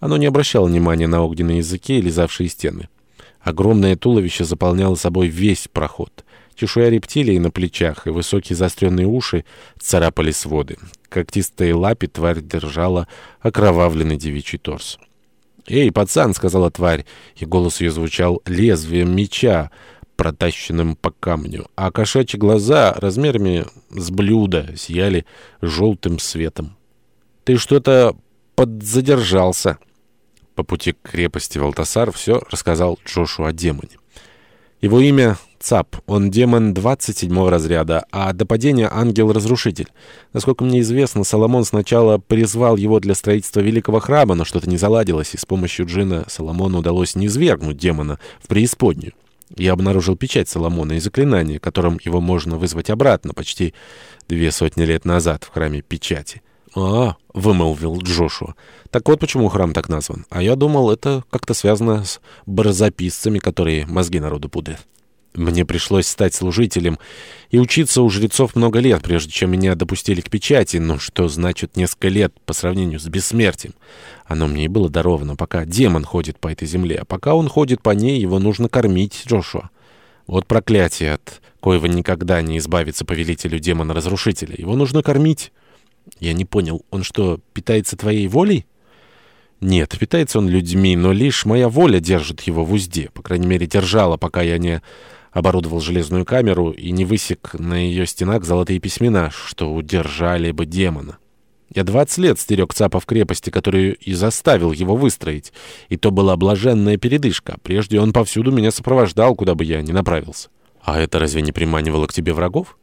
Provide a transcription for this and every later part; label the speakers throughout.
Speaker 1: Оно не обращало внимания на огненные языки, лизавшие стены. Огромное туловище заполняло собой весь проход. Чешуя рептилии на плечах и высокие заостренные уши царапали своды. Когтистые лапи тварь держала окровавленный девичий торс. «Эй, пацан!» — сказала тварь, и голос ее звучал лезвием меча, протащенным по камню, а кошачьи глаза размерами с блюда сияли желтым светом. «Ты что-то подзадержался!» По пути к крепости Валтасар все рассказал Джошу о демоне. Его имя Цап, он демон 27 разряда, а до падения ангел-разрушитель. Насколько мне известно, Соломон сначала призвал его для строительства великого храма, но что-то не заладилось, и с помощью джина Соломону удалось низвергнуть демона в преисподнюю. Я обнаружил печать Соломона и заклинание, которым его можно вызвать обратно почти две сотни лет назад в храме печати. «А, — вымолвил Джошуа, — так вот почему храм так назван. А я думал, это как-то связано с барзаписцами, которые мозги народу путают». Мне пришлось стать служителем и учиться у жрецов много лет, прежде чем меня допустили к печати. Но что значит несколько лет по сравнению с бессмертием? Оно мне и было даровано, пока демон ходит по этой земле. А пока он ходит по ней, его нужно кормить, Джошуа. Вот проклятие, от коего никогда не избавится повелителю демона-разрушителя. Его нужно кормить. Я не понял, он что, питается твоей волей? Нет, питается он людьми, но лишь моя воля держит его в узде. По крайней мере, держала, пока я не оборудовал железную камеру и не высек на ее стенах золотые письмена, что удержали бы демона. Я двадцать лет стерег цапа в крепости, которую и заставил его выстроить. И то была блаженная передышка. Прежде он повсюду меня сопровождал, куда бы я ни направился. А это разве не приманивало к тебе врагов?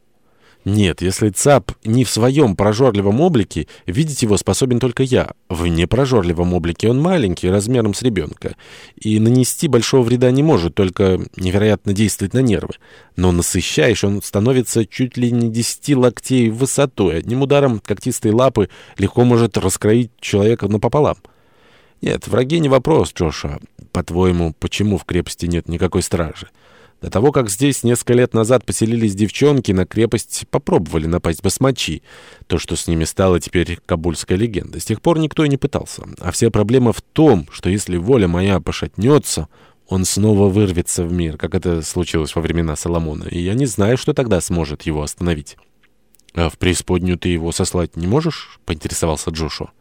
Speaker 1: Нет, если ЦАП не в своем прожорливом облике, видеть его способен только я. В непрожорливом облике он маленький, размером с ребенка. И нанести большого вреда не может, только невероятно действовать на нервы. Но насыщаешь, он становится чуть ли не десяти локтей высотой. Одним ударом когтистой лапы легко может раскроить человека напополам. Нет, враги не вопрос, Джоша. По-твоему, почему в крепости нет никакой стражи? До того, как здесь несколько лет назад поселились девчонки, на крепость попробовали напасть басмачи. То, что с ними стало теперь кабульская легенда. С тех пор никто и не пытался. А вся проблема в том, что если воля моя пошатнется, он снова вырвется в мир, как это случилось во времена Соломона. И я не знаю, что тогда сможет его остановить. «А в преисподнюю ты его сослать не можешь?» — поинтересовался Джошуа.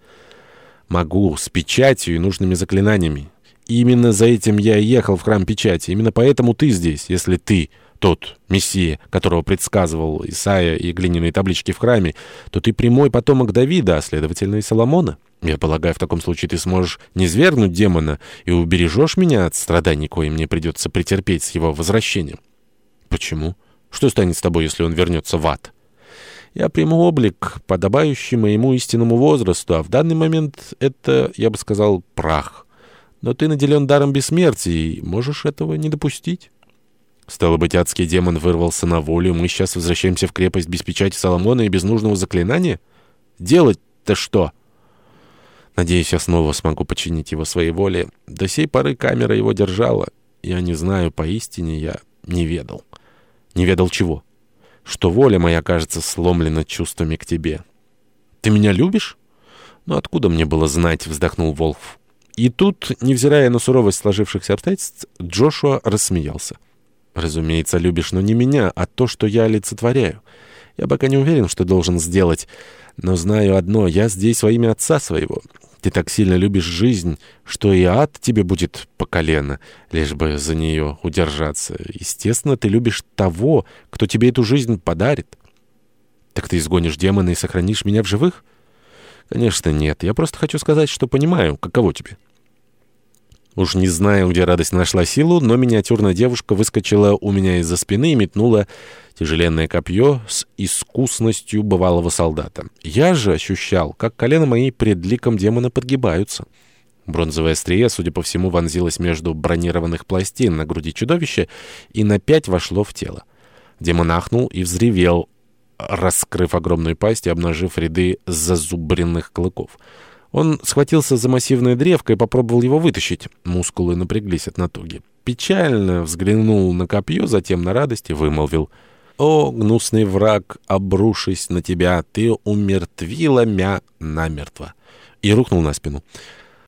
Speaker 1: «Могу, с печатью и нужными заклинаниями. Именно за этим я и ехал в храм печати. Именно поэтому ты здесь, если ты тот Мессия, которого предсказывал Исаия и глиняные таблички в храме, то ты прямой потомок Давида, а следовательно и Соломона. Я полагаю, в таком случае ты сможешь не свергнуть демона и убережешь меня от страданий, кое мне придется претерпеть с его возвращением. Почему? Что станет с тобой, если он вернется в ад? Я приму облик, подобающий моему истинному возрасту, а в данный момент это, я бы сказал, прах. Но ты наделен даром бессмертия и можешь этого не допустить. Стало быть, адский демон вырвался на волю, мы сейчас возвращаемся в крепость без печати Соломона и без нужного заклинания? Делать-то что? Надеюсь, я снова смогу починить его своей воле. До сей поры камера его держала. Я не знаю, поистине я не ведал. Не ведал чего? Что воля моя, кажется, сломлена чувствами к тебе. Ты меня любишь? Ну, откуда мне было знать, вздохнул Волф. И тут, невзирая на суровость сложившихся обстоятельств, Джошуа рассмеялся. «Разумеется, любишь, но не меня, а то, что я олицетворяю. Я пока не уверен, что должен сделать, но знаю одно — я здесь во имя отца своего. Ты так сильно любишь жизнь, что и ад тебе будет по колено, лишь бы за нее удержаться. Естественно, ты любишь того, кто тебе эту жизнь подарит. Так ты изгонишь демона и сохранишь меня в живых?» «Конечно нет. Я просто хочу сказать, что понимаю, каково тебе». Уж не знаю, где радость нашла силу, но миниатюрная девушка выскочила у меня из-за спины и метнула тяжеленное копье с искусностью бывалого солдата. Я же ощущал, как колено мои пред ликом демона подгибаются. Бронзовое острие, судя по всему, вонзилось между бронированных пластин на груди чудовища и на пять вошло в тело. Демон ахнул и взревел, раскрыв огромную пасть и обнажив ряды зазубренных клыков. Он схватился за массивное древко и попробовал его вытащить. Мускулы напряглись от натуги. Печально взглянул на копье, затем на радость и вымолвил. «О, гнусный враг, обрушись на тебя, ты умертвила мя намертво!» И рухнул на спину.